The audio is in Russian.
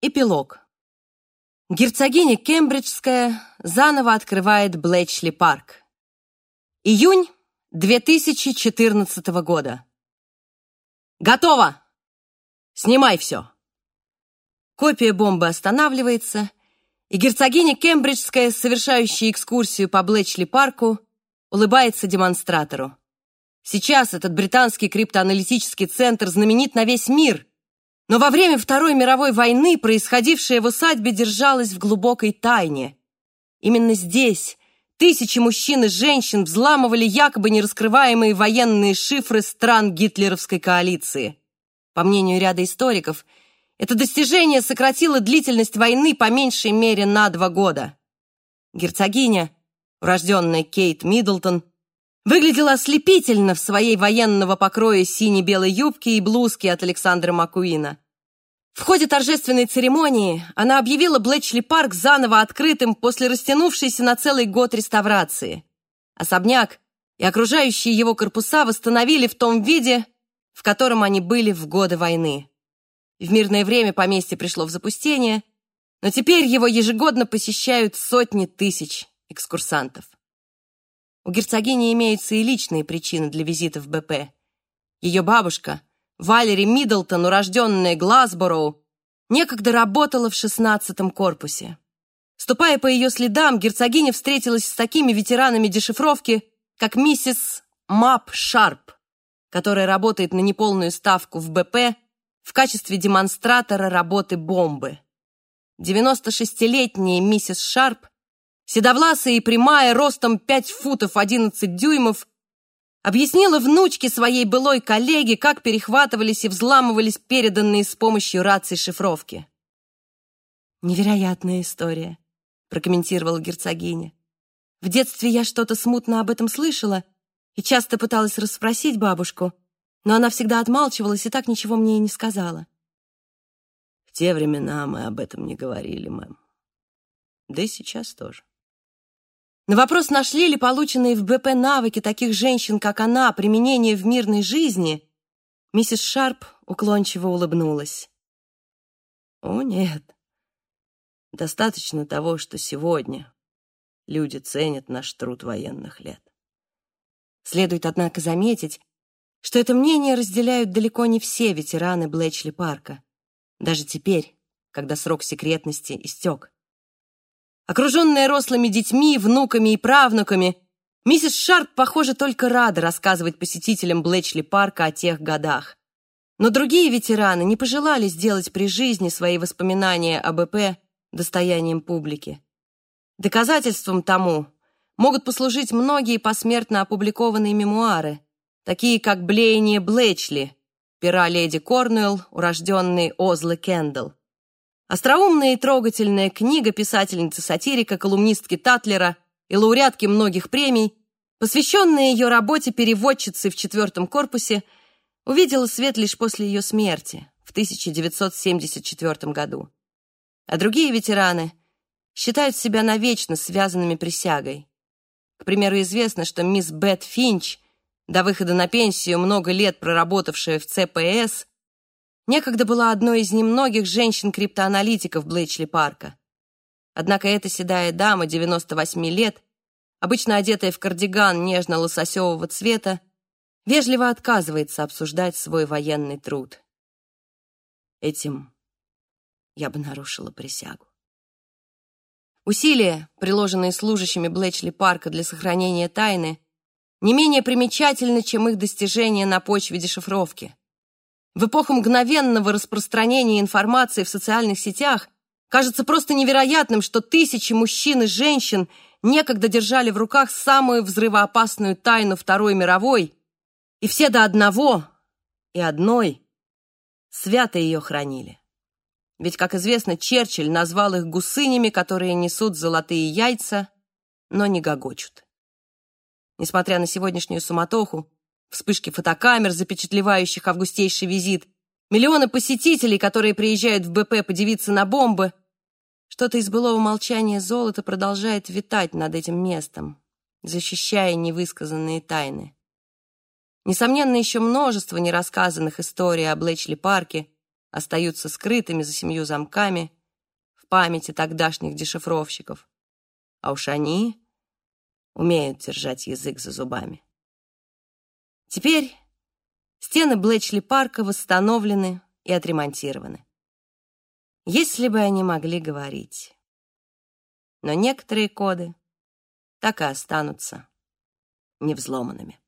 Эпилог. Герцогиня Кембриджская заново открывает Блэчли парк. Июнь 2014 года. Готово! Снимай все. Копия бомбы останавливается, и герцогиня Кембриджская, совершающая экскурсию по Блэчли парку, улыбается демонстратору. Сейчас этот британский криптоаналитический центр знаменит на весь мир, но во время Второй мировой войны происходившее в усадьбе держалось в глубокой тайне. Именно здесь тысячи мужчин и женщин взламывали якобы нераскрываемые военные шифры стран гитлеровской коалиции. По мнению ряда историков, это достижение сократило длительность войны по меньшей мере на два года. Герцогиня, урожденная Кейт Миддлтон, выглядела ослепительно в своей военного покроя сине-белой юбки и блузки от Александра Маккуина. В ходе торжественной церемонии она объявила Блэчли парк заново открытым после растянувшейся на целый год реставрации. Особняк и окружающие его корпуса восстановили в том виде, в котором они были в годы войны. В мирное время поместье пришло в запустение, но теперь его ежегодно посещают сотни тысяч экскурсантов. У герцогини имеются и личные причины для визита в БП. Ее бабушка, Валери Миддлтон, урожденная Глазбороу, некогда работала в шестнадцатом корпусе. Ступая по ее следам, герцогиня встретилась с такими ветеранами дешифровки, как миссис Мап Шарп, которая работает на неполную ставку в БП в качестве демонстратора работы бомбы. 96-летняя миссис Шарп седовласая и прямая, ростом 5 футов 11 дюймов, объяснила внучке своей былой коллеге, как перехватывались и взламывались переданные с помощью рации шифровки. «Невероятная история», — прокомментировала герцогиня. «В детстве я что-то смутно об этом слышала и часто пыталась расспросить бабушку, но она всегда отмалчивалась и так ничего мне и не сказала». «В те времена мы об этом не говорили, мэм. Да и сейчас тоже». На вопрос, нашли ли полученные в БП навыки таких женщин, как она, применение в мирной жизни, миссис Шарп уклончиво улыбнулась. О, нет. Достаточно того, что сегодня люди ценят наш труд военных лет. Следует, однако, заметить, что это мнение разделяют далеко не все ветераны Блэчли парка, даже теперь, когда срок секретности истек. Окруженная рослыми детьми, внуками и правнуками, миссис Шарп, похоже, только рада рассказывать посетителям Блэчли парка о тех годах. Но другие ветераны не пожелали сделать при жизни свои воспоминания об ЭП достоянием публики. Доказательством тому могут послужить многие посмертно опубликованные мемуары, такие как «Блеяние Блэчли», пера леди Корнуэлл, урожденной Озлы Кендалл. Остроумная и трогательная книга писательницы-сатирика, колумнистки Татлера и лауреатки многих премий, посвященная ее работе переводчицы в четвертом корпусе, увидела свет лишь после ее смерти в 1974 году. А другие ветераны считают себя навечно связанными присягой. К примеру, известно, что мисс Бет Финч, до выхода на пенсию много лет проработавшая в ЦПС, некогда была одной из немногих женщин-криптоаналитиков Блэчли Парка. Однако эта седая дама 98 лет, обычно одетая в кардиган нежно-лососевого цвета, вежливо отказывается обсуждать свой военный труд. Этим я бы нарушила присягу. Усилия, приложенные служащими Блэчли Парка для сохранения тайны, не менее примечательны, чем их достижения на почве дешифровки. В эпоху мгновенного распространения информации в социальных сетях кажется просто невероятным, что тысячи мужчин и женщин некогда держали в руках самую взрывоопасную тайну Второй мировой, и все до одного и одной свято ее хранили. Ведь, как известно, Черчилль назвал их гусынями, которые несут золотые яйца, но не гогочут. Несмотря на сегодняшнюю суматоху, вспышки фотокамер, запечатлевающих августейший визит, миллионы посетителей, которые приезжают в БП подивиться на бомбы. Что-то из былого молчания золота продолжает витать над этим местом, защищая невысказанные тайны. Несомненно, еще множество нерассказанных историй о Блэчли-парке, остаются скрытыми за семью замками в памяти тогдашних дешифровщиков. А уж они умеют держать язык за зубами. Теперь стены Блэчли парка восстановлены и отремонтированы. Если бы они могли говорить. Но некоторые коды так и останутся невзломанными.